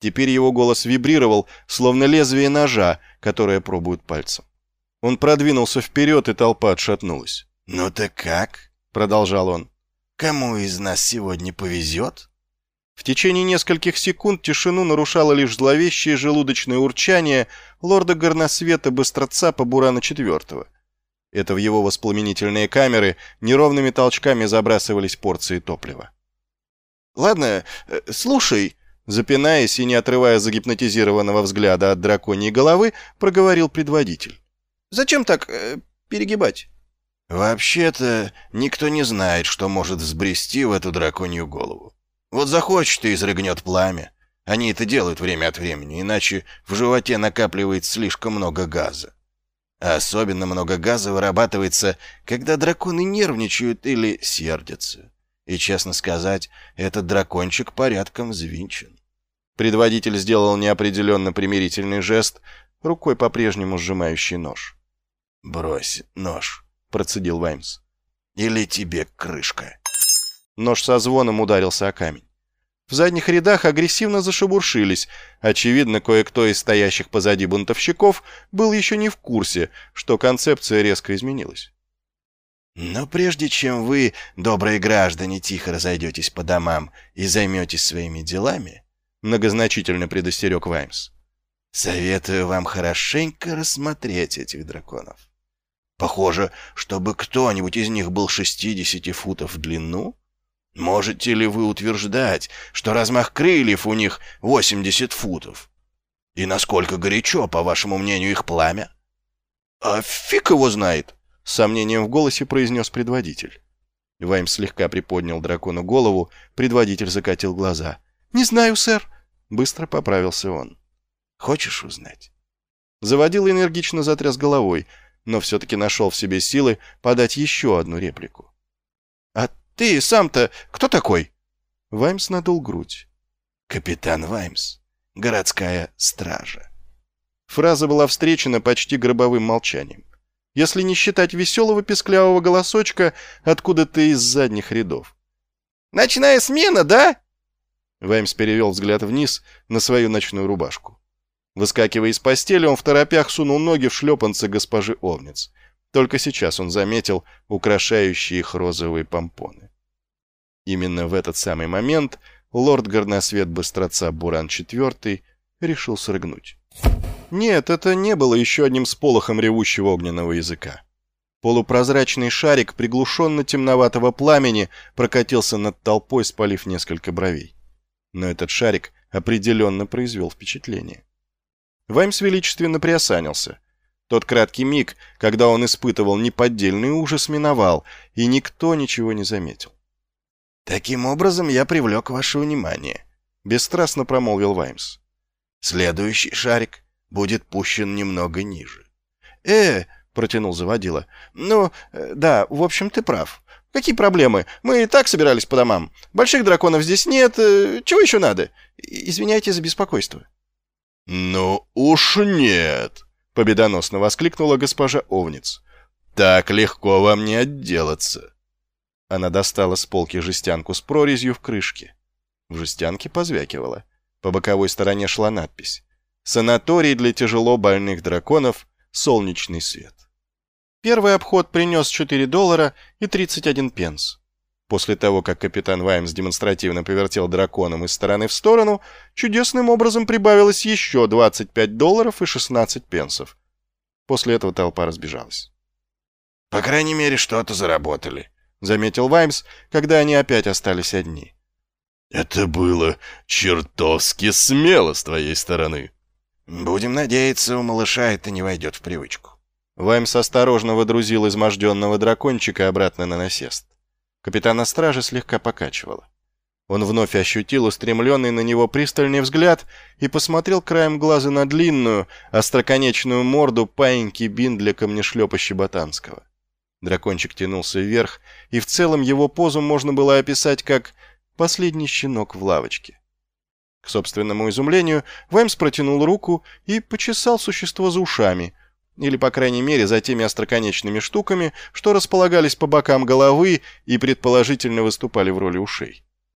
Теперь его голос вибрировал, словно лезвие ножа, которое пробуют пальцем. Он продвинулся вперед, и толпа отшатнулась. «Ну так как?» — продолжал он. «Кому из нас сегодня повезет?» В течение нескольких секунд тишину нарушало лишь зловещее желудочное урчание лорда Горносвета Быстротцапа Бурана IV. Это в его воспламенительные камеры неровными толчками забрасывались порции топлива. «Ладно, э, слушай», запинаясь и не отрывая загипнотизированного взгляда от драконьей головы, проговорил предводитель. «Зачем так э, перегибать?» «Вообще-то никто не знает, что может взбрести в эту драконью голову. Вот захочет и изрыгнет пламя. Они это делают время от времени, иначе в животе накапливается слишком много газа. А особенно много газа вырабатывается, когда драконы нервничают или сердятся. И, честно сказать, этот дракончик порядком взвинчен. Предводитель сделал неопределенно примирительный жест, рукой по-прежнему сжимающий нож. «Брось нож», — процедил Ваймс. «Или тебе крышка». Нож со звоном ударился о камень. В задних рядах агрессивно зашебуршились. Очевидно, кое-кто из стоящих позади бунтовщиков был еще не в курсе, что концепция резко изменилась. «Но прежде чем вы, добрые граждане, тихо разойдетесь по домам и займетесь своими делами», многозначительно предостерег Ваймс, «советую вам хорошенько рассмотреть этих драконов. Похоже, чтобы кто-нибудь из них был 60 футов в длину, Можете ли вы утверждать, что размах крыльев у них 80 футов? И насколько горячо, по вашему мнению, их пламя? А фиг его знает, сомнением в голосе произнес предводитель. Вайм слегка приподнял дракону голову, предводитель закатил глаза. «Не знаю, сэр», — быстро поправился он. «Хочешь узнать?» Заводил энергично затряс головой, но все-таки нашел в себе силы подать еще одну реплику. Ты сам-то кто такой?» Ваймс надул грудь. «Капитан Ваймс. Городская стража». Фраза была встречена почти гробовым молчанием. Если не считать веселого песклявого голосочка откуда-то из задних рядов. «Ночная смена, да?» Ваймс перевел взгляд вниз на свою ночную рубашку. Выскакивая из постели, он в торопях сунул ноги в шлепанцы госпожи Овниц. Только сейчас он заметил украшающие их розовые помпоны. Именно в этот самый момент лорд Горносвет Быстроца Буран IV решил срыгнуть. Нет, это не было еще одним сполохом ревущего огненного языка. Полупрозрачный шарик приглушенно-темноватого пламени прокатился над толпой, спалив несколько бровей. Но этот шарик определенно произвел впечатление. Ваймс величественно приосанился. Тот краткий миг, когда он испытывал неподдельный ужас, миновал, и никто ничего не заметил. «Таким образом я привлек ваше внимание», — бесстрастно промолвил Ваймс. «Следующий шарик будет пущен немного ниже». «Э, — протянул заводила, — ну, э, да, в общем, ты прав. Какие проблемы? Мы и так собирались по домам. Больших драконов здесь нет. Э, чего еще надо? Извиняйте за беспокойство». «Ну уж нет!» — победоносно воскликнула госпожа Овниц. «Так легко вам не отделаться. Она достала с полки жестянку с прорезью в крышке. В жестянке позвякивала. По боковой стороне шла надпись. «Санаторий для тяжело больных драконов. Солнечный свет». Первый обход принес 4 доллара и 31 пенс. После того, как капитан Ваймс демонстративно повертел драконом из стороны в сторону, чудесным образом прибавилось еще 25 долларов и 16 пенсов. После этого толпа разбежалась. «По крайней мере, что-то заработали», — заметил Ваймс, когда они опять остались одни. «Это было чертовски смело с твоей стороны». «Будем надеяться, у малыша это не войдет в привычку». Ваймс осторожно водрузил изможденного дракончика обратно на насест. Капитана стражи слегка покачивало. Он вновь ощутил устремленный на него пристальный взгляд и посмотрел краем глаза на длинную, остроконечную морду паиньки Биндля камнешлепа Щеботанского. Дракончик тянулся вверх, и в целом его позу можно было описать как «последний щенок в лавочке». К собственному изумлению, Ваймс протянул руку и почесал существо за ушами, или, по крайней мере, за теми остроконечными штуками, что располагались по бокам головы и предположительно выступали в роли ушей.